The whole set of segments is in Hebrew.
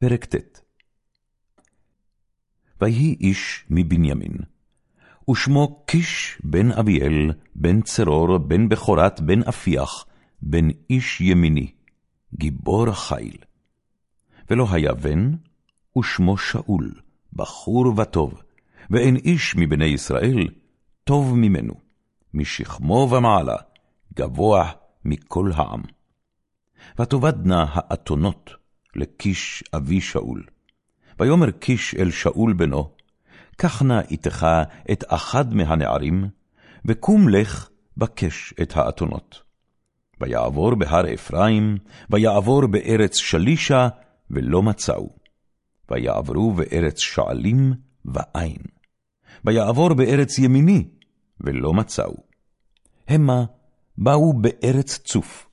פרק ט. ויהי איש מבנימין, ושמו קיש בן אביאל, בן צרור, בן בכורת, בן אפיח, בן איש ימיני, גיבור חיל. ולא היה בן, ושמו שאול, בחור וטוב, ואין איש מבני ישראל טוב ממנו, משכמו ומעלה, גבוה מכל העם. ותאבדנה האתונות לקיש אבי שאול. ויאמר קיש אל שאול בנו, קח נא איתך את אחד מהנערים, וקום לך בקש את האתונות. ויעבור בהר אפרים, ויעבור בארץ שלישה, ולא מצאו. ויעברו בארץ שעלים, ואין. ויעבור בארץ ימיני, ולא מצאו. המה באו בארץ צוף.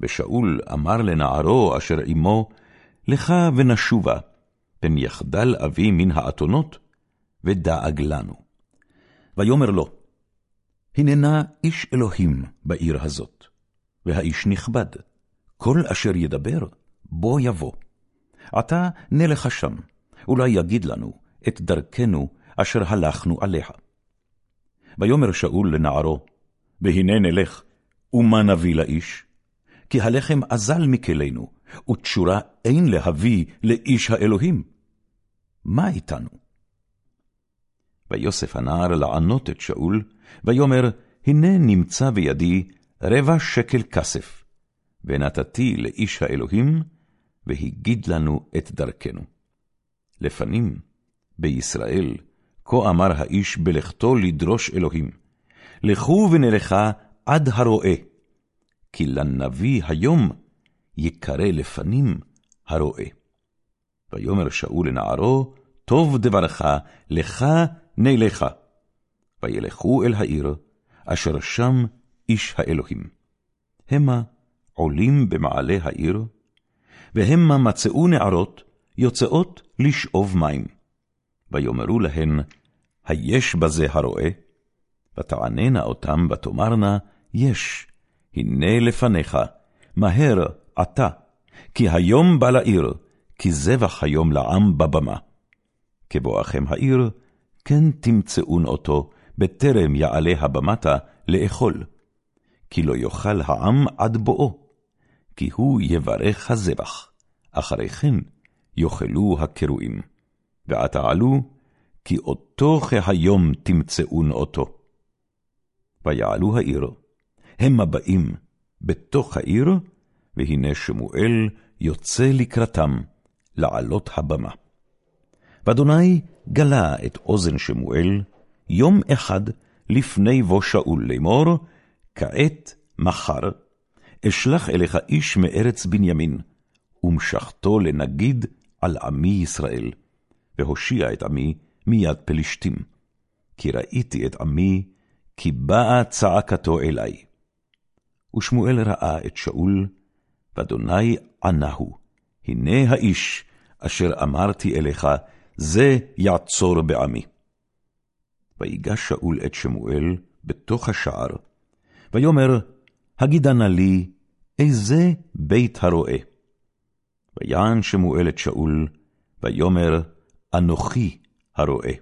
ושאול אמר לנערו אשר עמו, לך ונשובה, פן יחדל אבי מן האתונות, ודאג לנו. ויאמר לו, הננה איש אלוהים בעיר הזאת, והאיש נכבד, כל אשר ידבר, בו יבוא. עתה נלך שם, אולי יגיד לנו את דרכנו אשר הלכנו עליה. ויאמר שאול לנערו, והנה נלך, ומה נביא לאיש? כי הלחם אזל מכלינו, ותשורה אין להביא לאיש האלוהים. מה איתנו? ויוסף הנער לענות את שאול, ויאמר, הנה נמצא בידי רבע שקל כסף, ונתתי לאיש האלוהים, והגיד לנו את דרכנו. לפנים, בישראל, כה אמר האיש בלכתו לדרוש אלוהים, לכו ונלכה עד הרועה, כי לנביא היום יקרא לפנים הרועה. ויאמר שאול לנערו, טוב דברך, לך נלך. וילכו אל העיר, אשר שם איש האלוהים. המה עולים במעלה העיר, והמה מצאו נערות, יוצאות לשאוב מים. ויאמרו להן, היש בזה הרועה? ותעננה אותם ותאמרנה, יש, הנה לפניך, מהר עתה, כי היום בא לעיר, כי זבח היום לעם בבמה. כבואכם העיר, כן תמצאון אותו, בטרם יעלה הבמתה לאכול. כי לא יאכל העם עד בואו, כי הוא יברך הזבח, אחרי כן יאכלו הקרועים. ועתעלו, כי אותו כהיום תמצאון אותו. ויעלו העיר, המה באים בתוך העיר, והנה שמואל יוצא לקראתם, לעלות הבמה. ואדוני גלה את אוזן שמואל, יום אחד לפני בוא שאול לאמור, כעת מחר, אשלח אליך איש מארץ בנימין, ומשכתו לנגיד על עמי ישראל, והושיע את עמי מיד פלישתים. כי ראיתי את עמי, כי באה צעקתו אלי. ושמואל ראה את שאול, ואדוני ענהו, הנה האיש אשר אמרתי אליך, זה יעצור בעמי. ויגש שאול את שמואל בתוך השער, ויאמר, הגידה נא לי, איזה בית הרועה? ויען שמואל את שאול, ויאמר, אנוכי הרועה.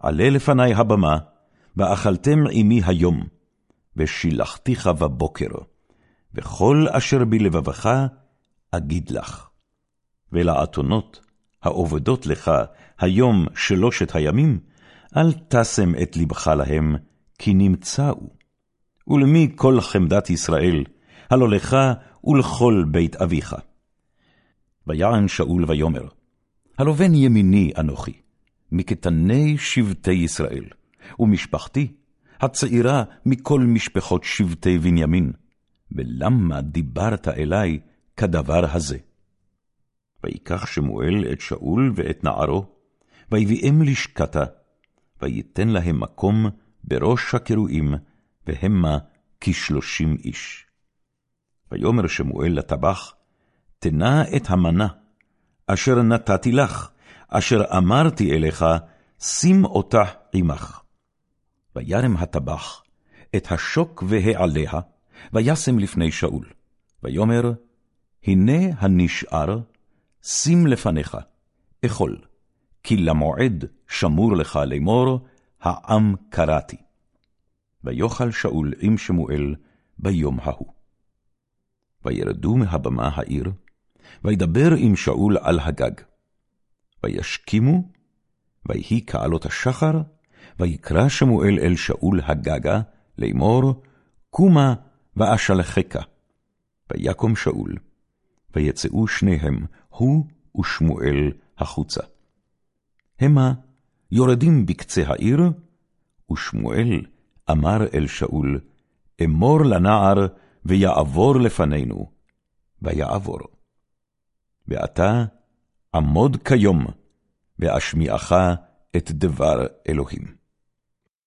עלה לפני הבמה, ואכלתם עמי היום, ושילחתיך בבוקר, וכל אשר בלבבך אגיד לך. ולאתונות העובדות לך היום שלושת הימים, אל תשם את לבך להם, כי נמצאו. ולמי כל חמדת ישראל, הלא לך ולכל בית אביך. ויען שאול ויאמר, הלא בן ימיני אנוכי, מקטני שבטי ישראל, ומשפחתי, הצעירה מכל משפחות שבטי בנימין, ולמה דיברת אלי כדבר הזה? ויקח שמואל את שאול ואת נערו, ויביאם לשכתה, ויתן להם מקום בראש הקרועים, והמה כשלושים איש. ויאמר שמואל לטבח, תנה את המנה, אשר נתתי לך, אשר אמרתי אליך, שים אותה עמך. וירם הטבח את השוק והעליה, וישם לפני שאול. ויאמר, הנה הנשאר, שים לפניך, אכול, כי למועד שמור לך לאמור, העם קראתי. ויאכל שאול עם שמואל ביום ההוא. וירדו מהבמה העיר, וידבר עם שאול על הגג. וישכימו, ויהי כעלות השחר, ויקרא שמואל אל שאול הגגה, לאמור, קומה ואשלחך. ויקום שאול, ויצאו שניהם, הוא ושמואל, החוצה. המה יורדים בקצה העיר, ושמואל אמר אל שאול, אמור לנער, ויעבור לפנינו, ויעבור. ועתה עמוד כיום, ואשמיעך את דבר אלוהים.